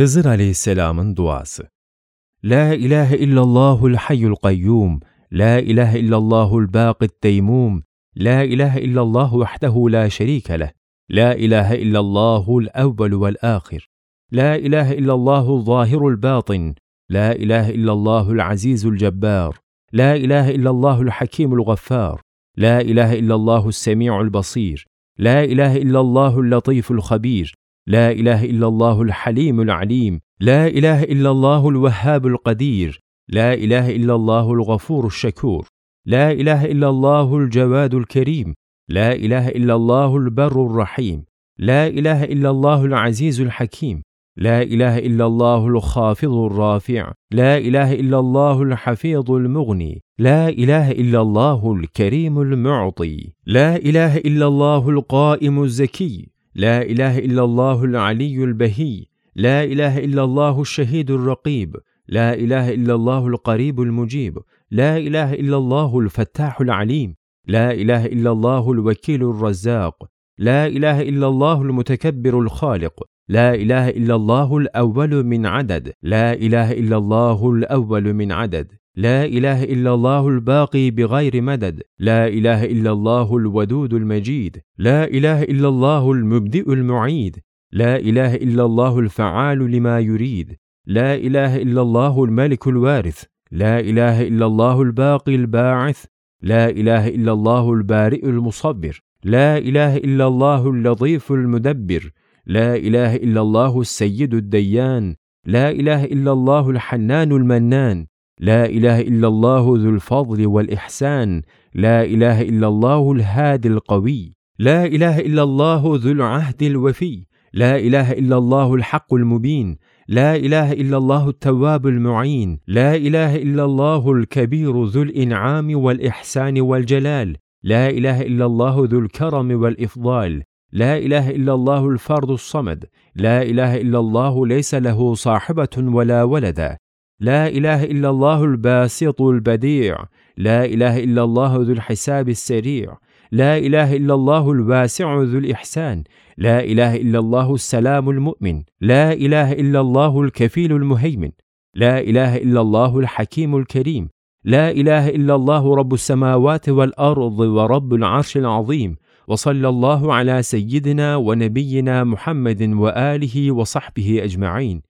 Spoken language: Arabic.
Hızır Aleyhisselam'ın duası. La ilahe illallahul hayyul kayyum, la ilahe illallahul baqit teymum, la ilahe illallah vahdehu la şerike leh, la ilahe illallahul evvelu vel ahir, la ilahe illallahul zahirul batin, la ilahe illallahul azizul cebbar, la ilahe illallahul hakimul gaffar, la ilahe illallahus semi'ul basir, la ilahe illallahul latiful khabir, لا اله الا الله الحليم العليم لا اله الا الله الوهاب القدير لا اله الا الله الغفور الشكور لا اله الا الله الجواد الكريم لا اله الا الله البر الرحيم لا اله الا الله العزيز الحكيم لا اله الا الله الخافض الرافع لا اله الا الله الحفيظ المغني لا اله الا الله الكريم المعطي لا اله الا الله القائم الزكي لا إله إلا الله العلي البهي لا إله إلا الله الشهيد الرقيب لا إله إلا الله القريب المجيب لا إله إلا الله الفتاح العليم لا إله إلا الله الوكيل الرزاق لا إله إلا الله المتكبر الخالق لا إله إلا الله الأول من عدد لا إله إلا الله الأول من عدد. لا اله الا الله الباقي بغير مدد لا اله الا الله الودود المجيد لا اله الا الله المبدئ المعيد لا اله الا الله الفعال لما يريد لا اله الا الله الملك الوارث لا اله الا الله الباقي الباعث لا اله الا الله البارئ المصبر لا اله الا الله اللطيف المدبر لا اله الا الله السيد الديان لا اله الا الله الحنان المنان لا إله إلا الله ذو الفضل والإحسان. لا إله إلا الله الهادي القوي. لا إله إلا الله ذو العهد الوفي. لا إله إلا الله الحق المبين. لا إله إلا الله التواب المعين. لا إله إلا الله الكبير ذو الإنعام والإحسان والجلال. لا إله إلا الله ذو الكرم والإفضال. لا إله إلا الله الفرد الصمد. لا إله إلا الله ليس له صاحبة ولا ولدا لا إله إلا الله الباسط البديع. لا إله إلا الله ذو الحساب السريع. لا إله إلا الله الواسع ذو الإحسان. لا إله إلا الله السلام المؤمن. لا إله إلا الله الكفيل المهيمن. لا إله إلا الله الحكيم الكريم. لا إله إلا الله رب السماوات والأرض ورب العرش العظيم. وصلى الله على سيدنا ونبينا محمد وآله وصحبه أجمعين.